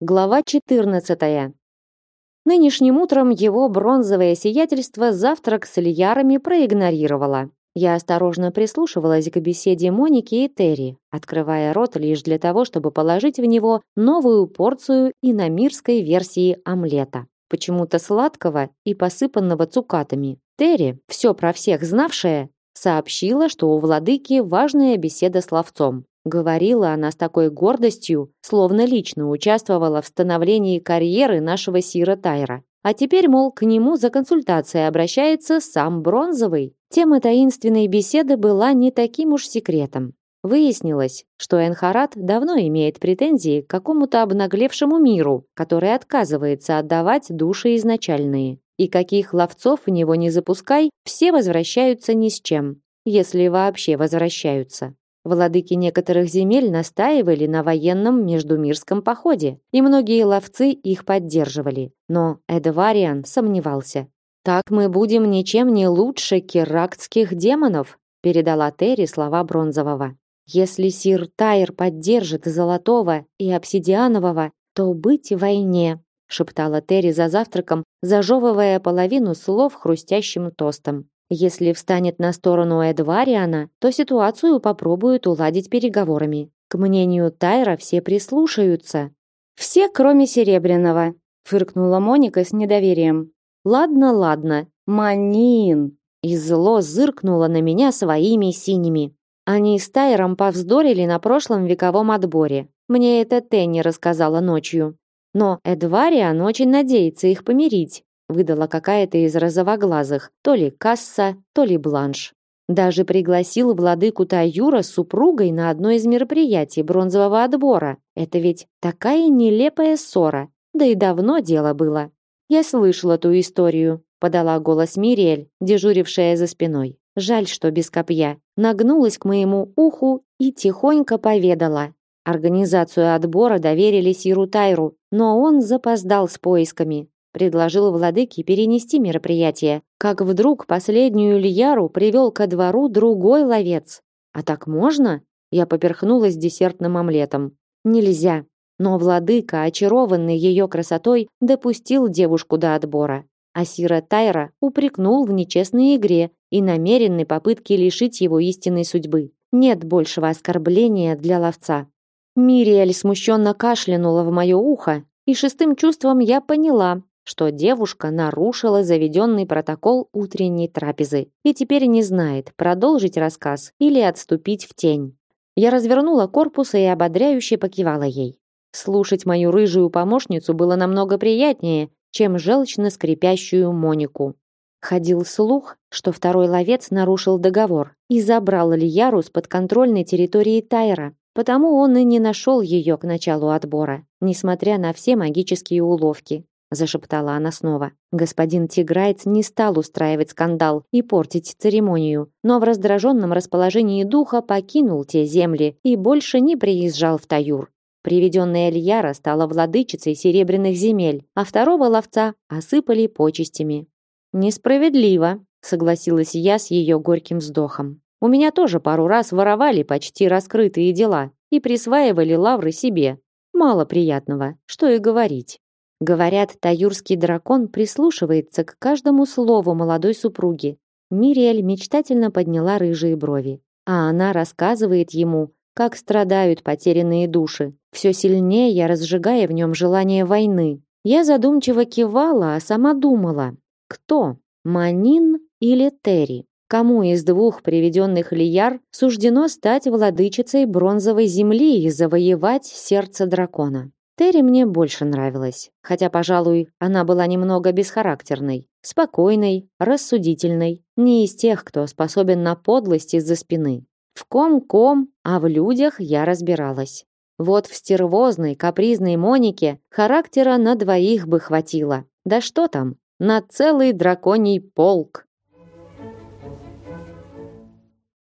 Глава 14. Нынешним утром его бронзовое сиятельство завтрак с льярами проигнорировало. Я осторожно прислушивалась к беседе Моники и Терри, открывая рот лишь для того, чтобы положить в него новую порцию иномирской версии омлета, почему-то сладкого и посыпанного цукатами. Терри, все про всех знавшая, сообщила, что у владыки важная беседа с ловцом. Говорила она с такой гордостью, словно лично участвовала в становлении карьеры нашего Сира Тайра. А теперь, мол, к нему за консультацией обращается сам Бронзовый. Тема таинственной беседы была не таким уж секретом. Выяснилось, что Энхарат давно имеет претензии к какому-то обнаглевшему миру, который отказывается отдавать души изначальные. И каких ловцов в него не запускай, все возвращаются ни с чем, если вообще возвращаются. Владыки некоторых земель настаивали на военном междумирском походе, и многие ловцы их поддерживали. Но Эдвариан сомневался. «Так мы будем ничем не лучше керактских демонов», передала Терри слова Бронзового. «Если сир Тайр поддержит Золотого и Обсидианового, то быть в войне», шептала Терри за завтраком, зажевывая половину слов хрустящим тостом. Если встанет на сторону Эдвариана, то ситуацию попробуют уладить переговорами. К мнению Тайра все прислушаются. Все, кроме Серебряного, фыркнула Моника с недоверием. Ладно, ладно. Манин. И зло зыркнуло на меня своими синими. Они с Тайром повздорили на прошлом вековом отборе. Мне это Тенни рассказала ночью. Но Эдвариан очень надеется их помирить выдала какая-то из розовоглазых, то ли Касса, то ли Бланш. Даже пригласил владыку Таюра с супругой на одно из мероприятий бронзового отбора. Это ведь такая нелепая ссора. Да и давно дело было. Я слышала ту историю, подала голос Мириэль, дежурившая за спиной. Жаль, что без копья. Нагнулась к моему уху и тихонько поведала. Организацию отбора доверили Сиру Тайру, но он запоздал с поисками предложил владыке перенести мероприятие, как вдруг последнюю Лияру привел ко двору другой ловец. А так можно? Я поперхнулась десертным омлетом. Нельзя. Но владыка, очарованный ее красотой, допустил девушку до отбора. А Сира Тайра упрекнул в нечестной игре и намеренной попытке лишить его истинной судьбы. Нет большего оскорбления для ловца. Мириэль смущенно кашлянула в мое ухо, и шестым чувством я поняла, что девушка нарушила заведенный протокол утренней трапезы и теперь не знает, продолжить рассказ или отступить в тень. Я развернула корпус и ободряюще покивала ей. Слушать мою рыжую помощницу было намного приятнее, чем желчно скрипящую Монику. Ходил слух, что второй ловец нарушил договор и забрал Лияру с подконтрольной территории Тайра, потому он и не нашел ее к началу отбора, несмотря на все магические уловки зашептала она снова. Господин Тиграйц не стал устраивать скандал и портить церемонию, но в раздраженном расположении духа покинул те земли и больше не приезжал в Таюр. Приведенная Эльяра стала владычицей серебряных земель, а второго ловца осыпали почестями. Несправедливо, согласилась я с ее горьким вздохом. У меня тоже пару раз воровали почти раскрытые дела и присваивали лавры себе. Мало приятного, что и говорить. Говорят, таюрский дракон прислушивается к каждому слову молодой супруги. Мириэль мечтательно подняла рыжие брови, а она рассказывает ему, как страдают потерянные души, все сильнее я разжигая в нем желание войны. Я задумчиво кивала, а сама думала, кто, Манин или Терри? Кому из двух приведенных Лияр суждено стать владычицей бронзовой земли и завоевать сердце дракона? Терри мне больше нравилась, хотя, пожалуй, она была немного бесхарактерной, спокойной, рассудительной, не из тех, кто способен на подлость из-за спины. В ком-ком, а в людях я разбиралась. Вот в стервозной, капризной Монике характера на двоих бы хватило. Да что там, на целый драконий полк.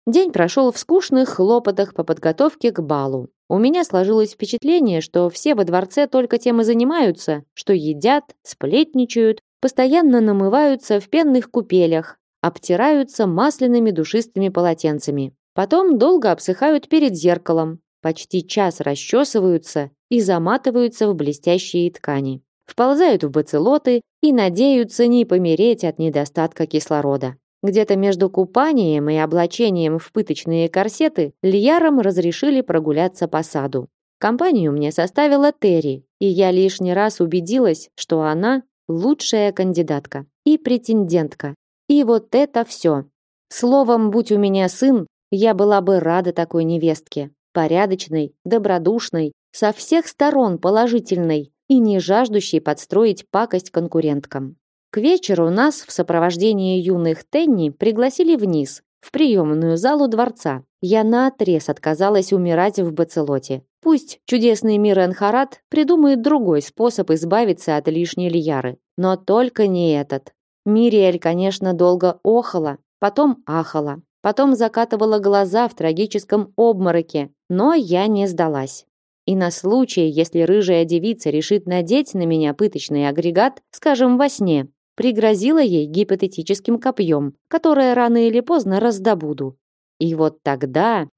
День прошел в скучных хлопотах по подготовке к балу. У меня сложилось впечатление, что все во дворце только тем и занимаются, что едят, сплетничают, постоянно намываются в пенных купелях, обтираются масляными душистыми полотенцами. Потом долго обсыхают перед зеркалом, почти час расчесываются и заматываются в блестящие ткани. Вползают в бациллоты и надеются не помереть от недостатка кислорода. Где-то между купанием и облачением в пыточные корсеты Льярам разрешили прогуляться по саду. Компанию мне составила Терри, и я лишний раз убедилась, что она лучшая кандидатка и претендентка. И вот это все. Словом, будь у меня сын, я была бы рада такой невестке. Порядочной, добродушной, со всех сторон положительной и не жаждущей подстроить пакость конкуренткам. К вечеру нас в сопровождении юных Тенни пригласили вниз, в приемную залу дворца. Я наотрез отказалась умирать в Бацелоте. Пусть чудесный мир Энхарат придумает другой способ избавиться от лишней лияры. Но только не этот. Мириэль, конечно, долго охала, потом ахала, потом закатывала глаза в трагическом обмороке, но я не сдалась. И на случай, если рыжая девица решит надеть на меня пыточный агрегат, скажем, во сне, пригрозила ей гипотетическим копьем, которое рано или поздно раздобуду. И вот тогда...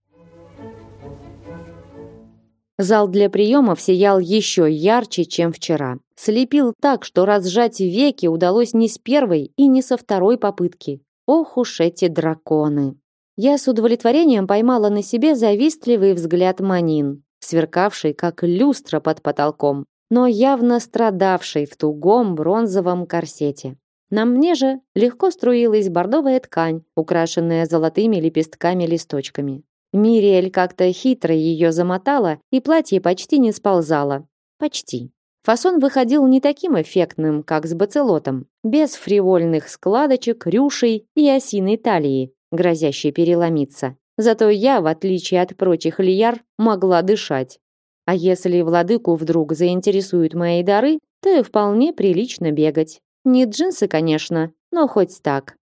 Зал для приемов сиял еще ярче, чем вчера. Слепил так, что разжать веки удалось не с первой и не со второй попытки. Ох уж эти драконы! Я с удовлетворением поймала на себе завистливый взгляд Манин, сверкавший, как люстра под потолком, но явно страдавший в тугом бронзовом корсете. На мне же легко струилась бордовая ткань, украшенная золотыми лепестками-листочками. Мириэль как-то хитро ее замотала, и платье почти не сползало. Почти. Фасон выходил не таким эффектным, как с бацелотом, без фривольных складочек, рюшей и осиной талии, грозящей переломиться. Зато я, в отличие от прочих лияр, могла дышать. А если владыку вдруг заинтересуют мои дары, то и вполне прилично бегать. Не джинсы, конечно, но хоть так.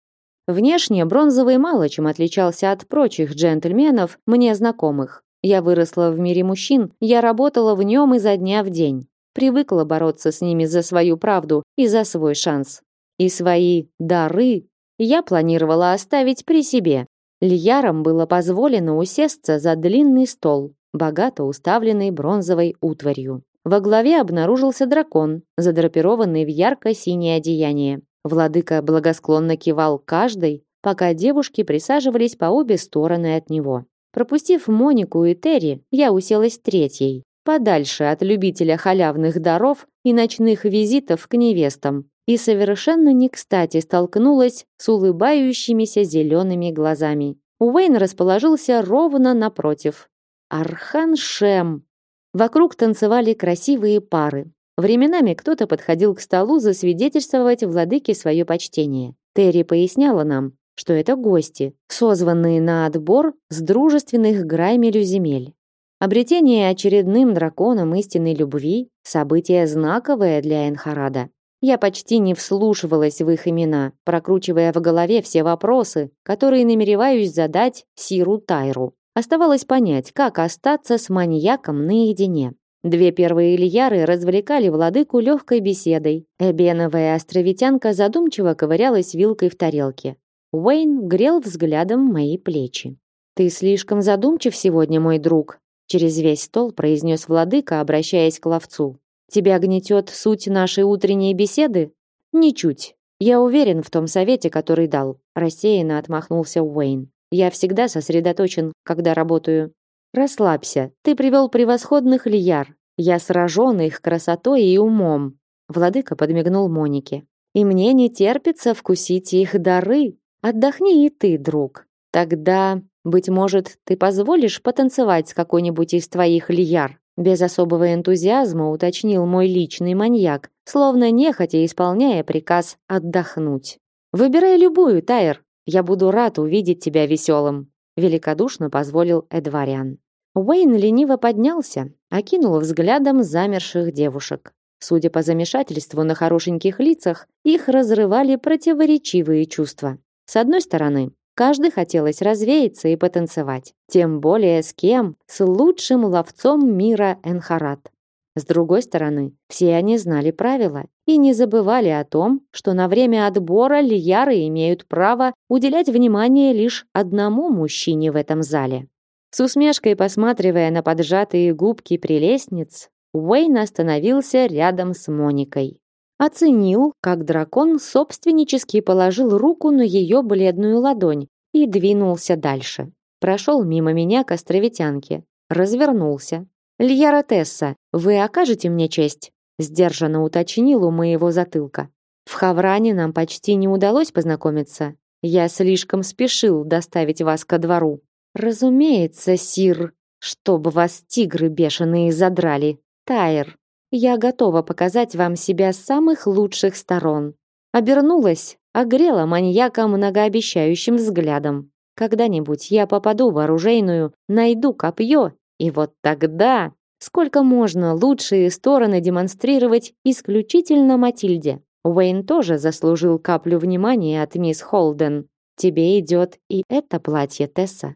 Внешне бронзовый мало чем отличался от прочих джентльменов, мне знакомых. Я выросла в мире мужчин, я работала в нем изо дня в день. Привыкла бороться с ними за свою правду и за свой шанс. И свои дары я планировала оставить при себе, Льярам было позволено усесться за длинный стол, богато уставленный бронзовой утварью. Во главе обнаружился дракон, задрапированный в ярко-синее одеяние. Владыка благосклонно кивал каждой, пока девушки присаживались по обе стороны от него. Пропустив Монику и Терри, я уселась третьей, подальше от любителя халявных даров и ночных визитов к невестам, и совершенно не кстати столкнулась с улыбающимися зелеными глазами. Уэйн расположился ровно напротив. Архан Шем. Вокруг танцевали красивые пары. Временами кто-то подходил к столу засвидетельствовать владыке свое почтение. Терри поясняла нам, что это гости, созванные на отбор с дружественных Граймелю земель. Обретение очередным драконом истинной любви – событие знаковое для Энхарада. Я почти не вслушивалась в их имена, прокручивая в голове все вопросы, которые намереваюсь задать Сиру Тайру. Оставалось понять, как остаться с маньяком наедине. Две первые Ильяры развлекали владыку легкой беседой. Эбеновая островитянка задумчиво ковырялась вилкой в тарелке. Уэйн грел взглядом мои плечи. «Ты слишком задумчив сегодня, мой друг», через весь стол произнес владыка, обращаясь к ловцу. Тебя гнетет суть нашей утренней беседы? Ничуть. Я уверен в том совете, который дал. Рассеянно отмахнулся Уэйн. Я всегда сосредоточен, когда работаю. Расслабься. Ты привел превосходных лияр. Я сражен их красотой и умом. Владыка подмигнул Монике. И мне не терпится вкусить их дары. Отдохни и ты, друг. Тогда, быть может, ты позволишь потанцевать с какой-нибудь из твоих лияр? Без особого энтузиазма уточнил мой личный маньяк, словно нехотя исполняя приказ отдохнуть. «Выбирай любую, Тайр. Я буду рад увидеть тебя веселым», великодушно позволил Эдвариан. Уэйн лениво поднялся, окинул взглядом замерших девушек. Судя по замешательству на хорошеньких лицах, их разрывали противоречивые чувства. С одной стороны, Каждый хотелось развеяться и потанцевать. Тем более с кем? С лучшим ловцом мира Энхарат. С другой стороны, все они знали правила и не забывали о том, что на время отбора лияры имеют право уделять внимание лишь одному мужчине в этом зале. С усмешкой посматривая на поджатые губки прелестниц, Уэйн остановился рядом с Моникой. Оценил, как дракон собственнически положил руку на ее бледную ладонь и двинулся дальше. Прошел мимо меня к островитянке, развернулся. «Льяра Тесса, вы окажете мне честь?» сдержанно уточнил у моего затылка. В Хавране нам почти не удалось познакомиться. Я слишком спешил доставить вас ко двору. Разумеется, сир, чтобы вас тигры бешеные задрали. Тайр, я готова показать вам себя с самых лучших сторон. Обернулась, огрела маньяка многообещающим взглядом. Когда-нибудь я попаду в оружейную, найду копье, и вот тогда сколько можно лучшие стороны демонстрировать исключительно Матильде. Уэйн тоже заслужил каплю внимания от мисс Холден. Тебе идет и это платье, Тесса,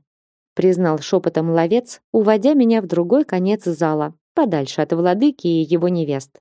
признал шепотом ловец, уводя меня в другой конец зала, подальше от владыки и его невест.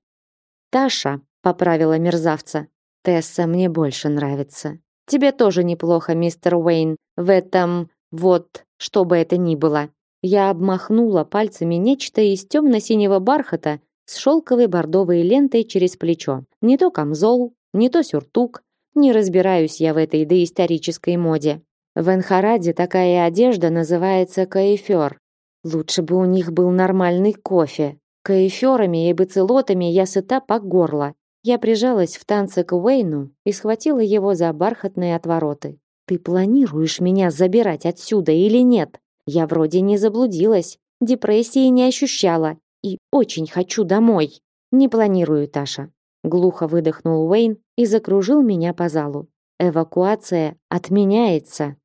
Таша поправила мерзавца. Тесса мне больше нравится. Тебе тоже неплохо, мистер Уэйн, в этом вот, что бы это ни было. Я обмахнула пальцами нечто из темно-синего бархата с шелковой бордовой лентой через плечо. Не то камзол, не то сюртук. Не разбираюсь я в этой доисторической моде. В Энхараде такая одежда называется каэфер. Лучше бы у них был нормальный кофе. Каэферами и бацелотами я сыта по горло. Я прижалась в танце к Уэйну и схватила его за бархатные отвороты. Ты планируешь меня забирать отсюда или нет? Я вроде не заблудилась, депрессии не ощущала и очень хочу домой. Не планирую, Таша. Глухо выдохнул Уэйн и закружил меня по залу. Эвакуация отменяется.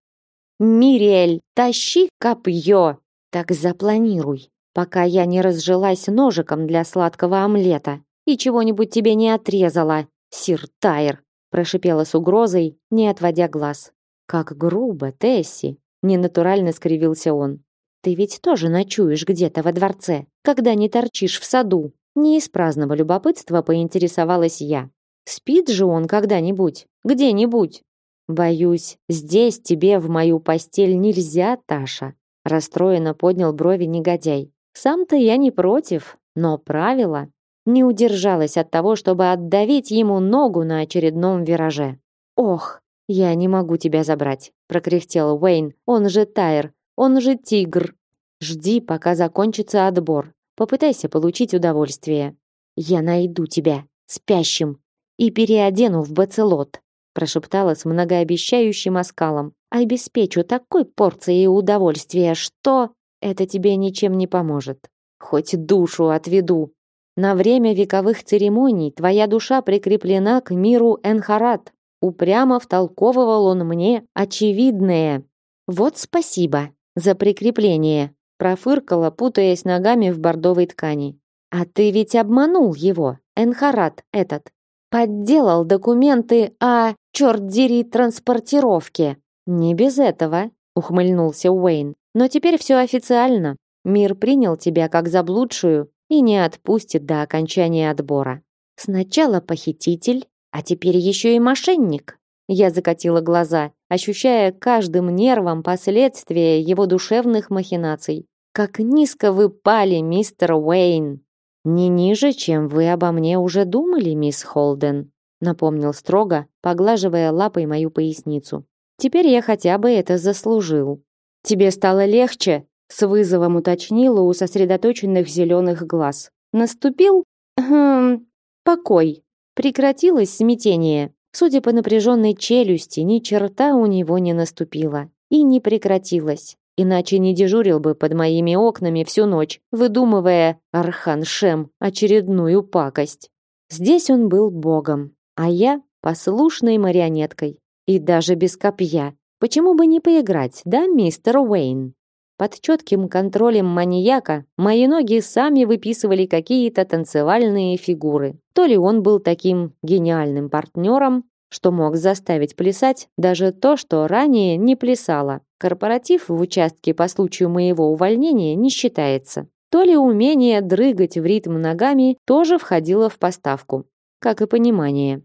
Мириэль, тащи копье. Так запланируй, пока я не разжилась ножиком для сладкого омлета и чего-нибудь тебе не отрезала, сир Тайр, прошипела с угрозой, не отводя глаз. Как грубо, Тесси, ненатурально скривился он. Ты ведь тоже ночуешь где-то во дворце, когда не торчишь в саду. Не из праздного любопытства поинтересовалась я. Спит же он когда-нибудь, где-нибудь. Боюсь, здесь тебе в мою постель нельзя, Таша. Расстроенно поднял брови негодяй. Сам-то я не против, но правило не удержалась от того, чтобы отдавить ему ногу на очередном вираже. Ох, я не могу тебя забрать, прокряхтел Уэйн. Он же Тайр, он же тигр. Жди, пока закончится отбор. Попытайся получить удовольствие. Я найду тебя спящим и переодену в бацелот, прошептала с многообещающим оскалом. Обеспечу такой порцией удовольствия, что это тебе ничем не поможет. Хоть душу отведу, на время вековых церемоний твоя душа прикреплена к миру Энхарат. Упрямо втолковывал он мне очевидное. Вот спасибо за прикрепление, профыркала, путаясь ногами в бордовой ткани. А ты ведь обманул его, Энхарат этот. Подделал документы о, черт дери, транспортировке. Не без этого, ухмыльнулся Уэйн. Но теперь все официально. Мир принял тебя как заблудшую и не отпустит до окончания отбора. Сначала похититель, а теперь еще и мошенник. Я закатила глаза, ощущая каждым нервом последствия его душевных махинаций. Как низко вы пали, мистер Уэйн. Не ниже, чем вы обо мне уже думали, мисс Холден, напомнил строго, поглаживая лапой мою поясницу. Теперь я хотя бы это заслужил. Тебе стало легче? с вызовом уточнила у сосредоточенных зеленых глаз. Наступил хм, покой. Прекратилось смятение. Судя по напряженной челюсти, ни черта у него не наступило и не прекратилось. Иначе не дежурил бы под моими окнами всю ночь, выдумывая Архан Шем очередную пакость. Здесь он был богом, а я послушной марионеткой и даже без копья. Почему бы не поиграть, да, мистер Уэйн? Под четким контролем маньяка мои ноги сами выписывали какие-то танцевальные фигуры. То ли он был таким гениальным партнером, что мог заставить плясать даже то, что ранее не плясало. Корпоратив в участке по случаю моего увольнения не считается. То ли умение дрыгать в ритм ногами тоже входило в поставку, как и понимание.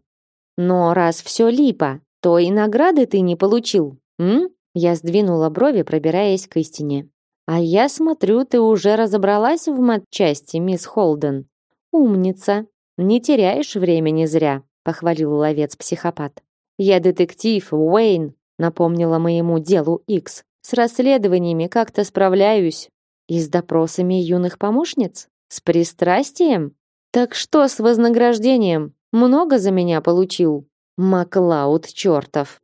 Но раз все липо, то и награды ты не получил, м? Я сдвинула брови, пробираясь к истине. А я смотрю, ты уже разобралась в матчасти, мисс Холден. Умница. Не теряешь времени зря, похвалил ловец-психопат. Я детектив Уэйн, напомнила моему делу X. С расследованиями как-то справляюсь. И с допросами юных помощниц? С пристрастием? Так что с вознаграждением? Много за меня получил? Маклауд чертов.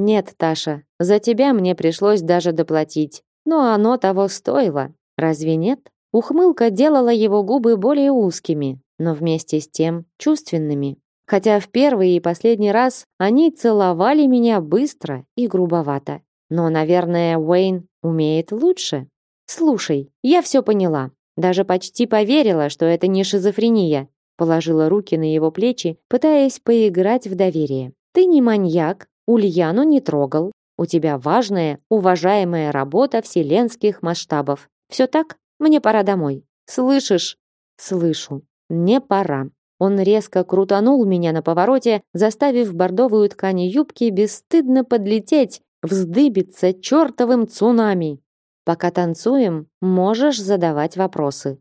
Нет, Таша, за тебя мне пришлось даже доплатить. Но оно того стоило. Разве нет? Ухмылка делала его губы более узкими, но вместе с тем чувственными. Хотя в первый и последний раз они целовали меня быстро и грубовато. Но, наверное, Уэйн умеет лучше. Слушай, я все поняла. Даже почти поверила, что это не шизофрения. Положила руки на его плечи, пытаясь поиграть в доверие. Ты не маньяк, Ульяну не трогал. У тебя важная, уважаемая работа вселенских масштабов. Все так? Мне пора домой. Слышишь? Слышу. Не пора. Он резко крутанул меня на повороте, заставив бордовую ткань юбки бесстыдно подлететь, вздыбиться чертовым цунами. Пока танцуем, можешь задавать вопросы.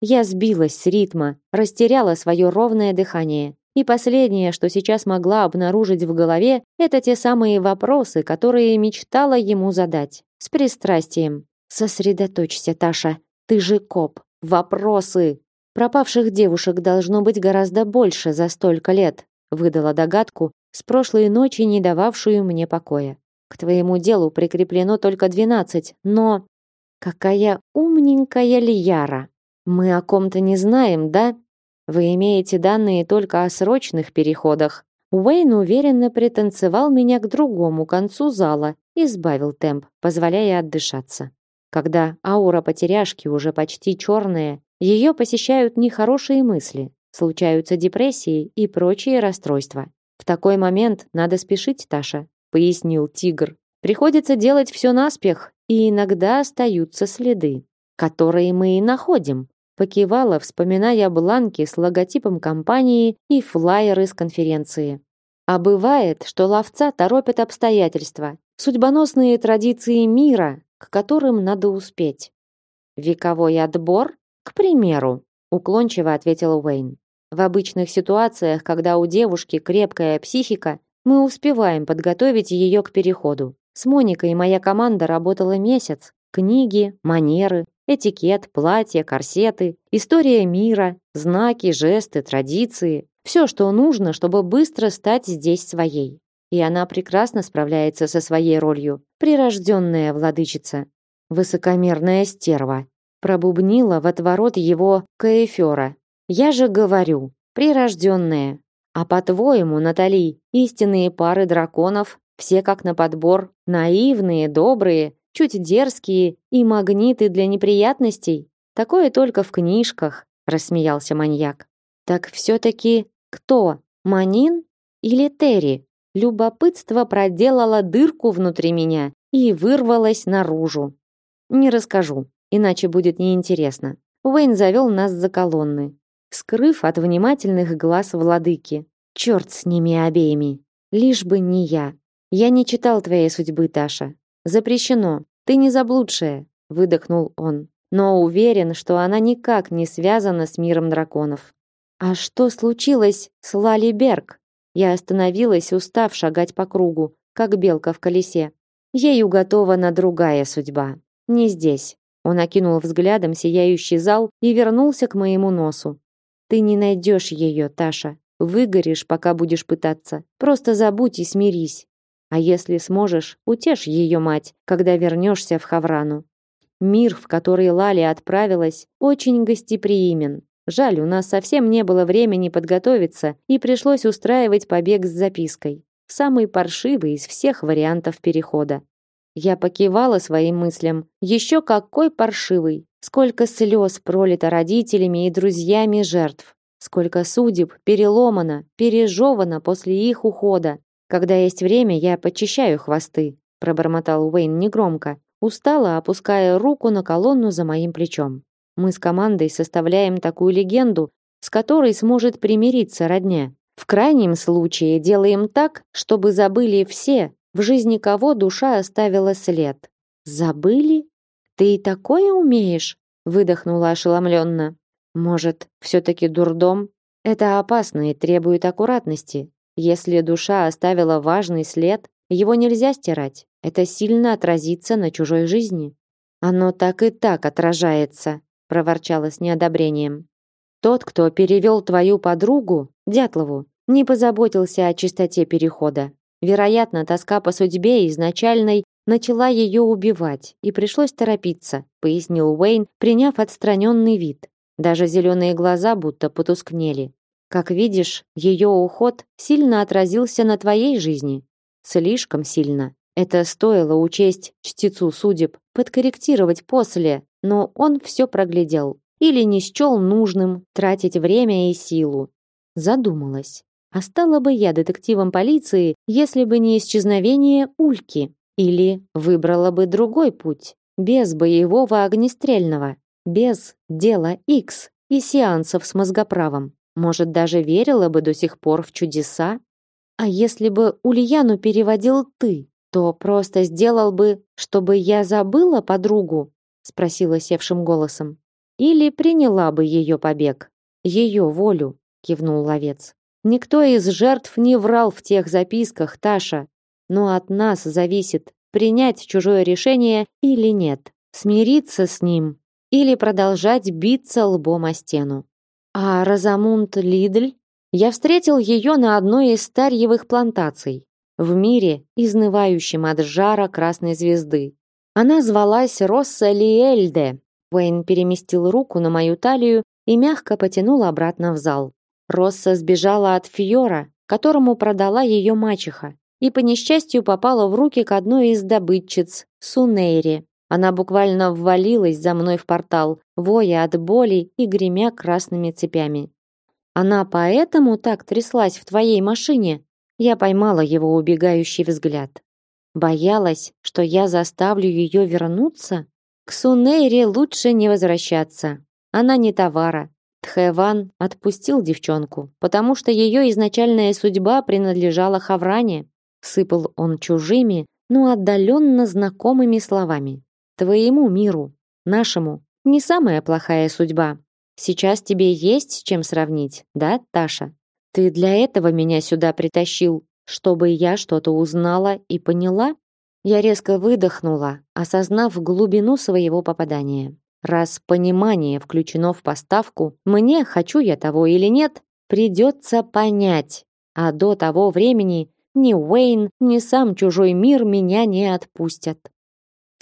Я сбилась с ритма, растеряла свое ровное дыхание. И последнее, что сейчас могла обнаружить в голове, это те самые вопросы, которые мечтала ему задать. С пристрастием. Сосредоточься, Таша. Ты же коп. Вопросы. Пропавших девушек должно быть гораздо больше за столько лет, выдала догадку, с прошлой ночи не дававшую мне покоя. К твоему делу прикреплено только двенадцать, но какая умненькая Лияра. Мы о ком-то не знаем, да? Вы имеете данные только о срочных переходах. Уэйн уверенно пританцевал меня к другому концу зала и сбавил темп, позволяя отдышаться. Когда аура потеряшки уже почти черная, ее посещают нехорошие мысли, случаются депрессии и прочие расстройства. В такой момент надо спешить, Таша, пояснил тигр. Приходится делать все наспех, и иногда остаются следы, которые мы и находим. Покивала, вспоминая бланки с логотипом компании и флаеры с конференции. А бывает, что ловца торопят обстоятельства, судьбоносные традиции мира, к которым надо успеть. Вековой отбор к примеру, уклончиво ответил Уэйн. В обычных ситуациях, когда у девушки крепкая психика, мы успеваем подготовить ее к переходу. С Моникой моя команда работала месяц. Книги, манеры, этикет, платья, корсеты, история мира, знаки, жесты, традиции. Все, что нужно, чтобы быстро стать здесь своей. И она прекрасно справляется со своей ролью. Прирожденная владычица. Высокомерная стерва пробубнила в отворот его каэфера. Я же говорю, прирожденные. А по-твоему, Натали, истинные пары драконов, все как на подбор, наивные, добрые, чуть дерзкие и магниты для неприятностей? Такое только в книжках, рассмеялся маньяк. Так все-таки кто? Манин или Терри? Любопытство проделало дырку внутри меня и вырвалось наружу. Не расскажу иначе будет неинтересно. Уэйн завел нас за колонны, скрыв от внимательных глаз владыки. Черт с ними обеими. Лишь бы не я. Я не читал твоей судьбы, Таша. Запрещено. Ты не заблудшая, выдохнул он. Но уверен, что она никак не связана с миром драконов. А что случилось с Лали Берг? Я остановилась, устав шагать по кругу, как белка в колесе. Ей уготована другая судьба. Не здесь. Он окинул взглядом сияющий зал и вернулся к моему носу. Ты не найдешь ее, Таша. Выгоришь, пока будешь пытаться. Просто забудь и смирись. А если сможешь, утешь ее мать, когда вернешься в Хаврану. Мир, в который Лали отправилась, очень гостеприимен. Жаль, у нас совсем не было времени подготовиться, и пришлось устраивать побег с запиской. Самый паршивый из всех вариантов перехода. Я покивала своим мыслям. Еще какой паршивый. Сколько слез пролито родителями и друзьями жертв. Сколько судеб переломано, пережевано после их ухода. Когда есть время, я почищаю хвосты, пробормотал Уэйн негромко, устало опуская руку на колонну за моим плечом. Мы с командой составляем такую легенду, с которой сможет примириться родня. В крайнем случае делаем так, чтобы забыли все, в жизни кого душа оставила след. Забыли? Ты и такое умеешь? выдохнула ошеломленно. Может, все-таки дурдом? Это опасно и требует аккуратности. Если душа оставила важный след, его нельзя стирать. Это сильно отразится на чужой жизни. Оно так и так отражается, проворчала с неодобрением. Тот, кто перевел твою подругу, Дятлову, не позаботился о чистоте перехода. Вероятно, тоска по судьбе изначальной начала ее убивать, и пришлось торопиться, пояснил Уэйн, приняв отстраненный вид. Даже зеленые глаза будто потускнели. Как видишь, ее уход сильно отразился на твоей жизни. Слишком сильно. Это стоило учесть чтецу судеб, подкорректировать после, но он все проглядел. Или не счел нужным тратить время и силу. Задумалась. А стала бы я детективом полиции, если бы не исчезновение Ульки? Или выбрала бы другой путь, без боевого огнестрельного, без дела X и сеансов с мозгоправом? Может, даже верила бы до сих пор в чудеса? А если бы Ульяну переводил ты, то просто сделал бы, чтобы я забыла подругу, спросила севшим голосом. Или приняла бы ее побег, ее волю, кивнул ловец. Никто из жертв не врал в тех записках, Таша, но от нас зависит, принять чужое решение или нет, смириться с ним или продолжать биться лбом о стену. А Розамунд Лидль? Я встретил ее на одной из старьевых плантаций, в мире, изнывающем от жара красной звезды. Она звалась Росса Лиэльде. Уэйн переместил руку на мою талию и мягко потянул обратно в зал. Росса сбежала от Фьора, которому продала ее мачеха, и по несчастью попала в руки к одной из добытчиц, Сунейре. Она буквально ввалилась за мной в портал, воя от боли и гремя красными цепями. Она поэтому так тряслась в твоей машине? Я поймала его убегающий взгляд. Боялась, что я заставлю ее вернуться? К Сунейре лучше не возвращаться. Она не товара. Тхэван отпустил девчонку, потому что ее изначальная судьба принадлежала Хавране. Сыпал он чужими, но отдаленно знакомыми словами. Твоему миру, нашему, не самая плохая судьба. Сейчас тебе есть с чем сравнить, да, Таша? Ты для этого меня сюда притащил, чтобы я что-то узнала и поняла? Я резко выдохнула, осознав глубину своего попадания. Раз понимание включено в поставку, мне, хочу я того или нет, придется понять. А до того времени ни Уэйн, ни сам чужой мир меня не отпустят.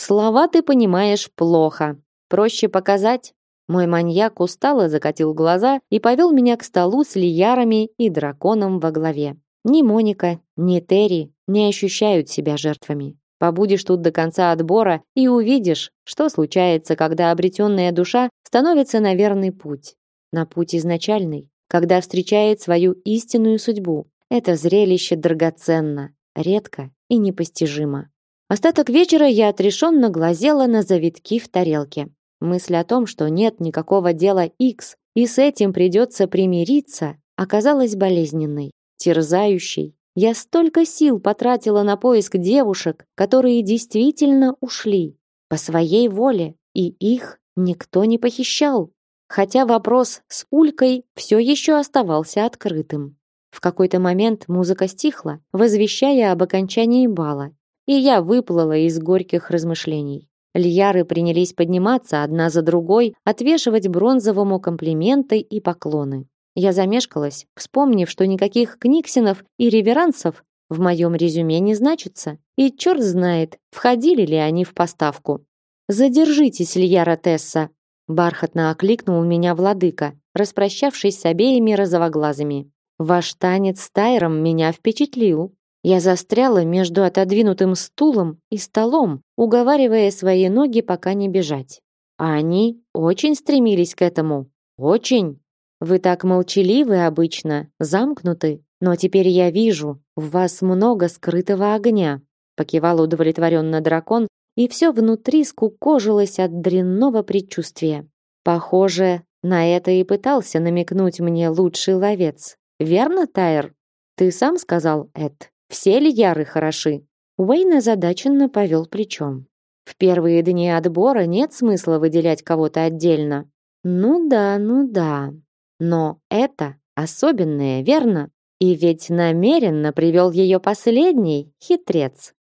Слова ты понимаешь плохо. Проще показать. Мой маньяк устало закатил глаза и повел меня к столу с лиярами и драконом во главе. Ни Моника, ни Терри не ощущают себя жертвами. Побудешь тут до конца отбора и увидишь, что случается, когда обретенная душа становится на верный путь. На путь изначальный, когда встречает свою истинную судьбу. Это зрелище драгоценно, редко и непостижимо. Остаток вечера я отрешенно глазела на завитки в тарелке. Мысль о том, что нет никакого дела X, и с этим придется примириться, оказалась болезненной, терзающей. Я столько сил потратила на поиск девушек, которые действительно ушли по своей воле, и их никто не похищал. Хотя вопрос с Улькой все еще оставался открытым. В какой-то момент музыка стихла, возвещая об окончании бала, и я выплыла из горьких размышлений. Льяры принялись подниматься одна за другой, отвешивать бронзовому комплименты и поклоны. Я замешкалась, вспомнив, что никаких книксинов и реверансов в моем резюме не значится, и черт знает, входили ли они в поставку. «Задержитесь, Льяра Тесса!» бархатно окликнул меня владыка, распрощавшись с обеими розовоглазыми. «Ваш танец с Тайром меня впечатлил. Я застряла между отодвинутым стулом и столом, уговаривая свои ноги пока не бежать. А они очень стремились к этому. Очень. Вы так молчаливы обычно, замкнуты, но теперь я вижу, в вас много скрытого огня. Покивал удовлетворенно дракон, и все внутри скукожилось от дрянного предчувствия. Похоже, на это и пытался намекнуть мне лучший ловец. Верно, Тайр? Ты сам сказал, Эд. Все ли яры хороши? Уэйн озадаченно повел плечом. В первые дни отбора нет смысла выделять кого-то отдельно. Ну да, ну да. Но это особенное, верно? И ведь намеренно привел ее последний хитрец.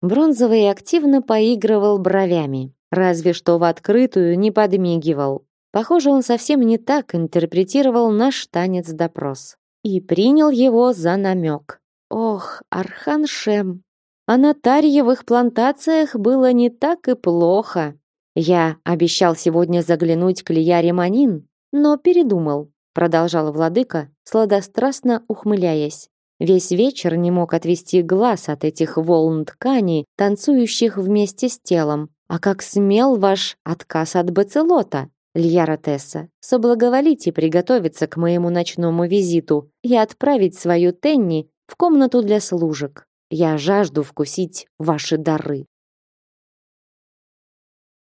Бронзовый активно поигрывал бровями, разве что в открытую не подмигивал. Похоже, он совсем не так интерпретировал наш танец-допрос и принял его за намек. Ох, Архан Шем, а на Тарьевых плантациях было не так и плохо. Я обещал сегодня заглянуть к Лияре Манин, но передумал, продолжал владыка, сладострастно ухмыляясь. Весь вечер не мог отвести глаз от этих волн ткани, танцующих вместе с телом. А как смел ваш отказ от бацелота, Льяра Тесса, соблаговолите приготовиться к моему ночному визиту и отправить свою Тенни в комнату для служек. Я жажду вкусить ваши дары.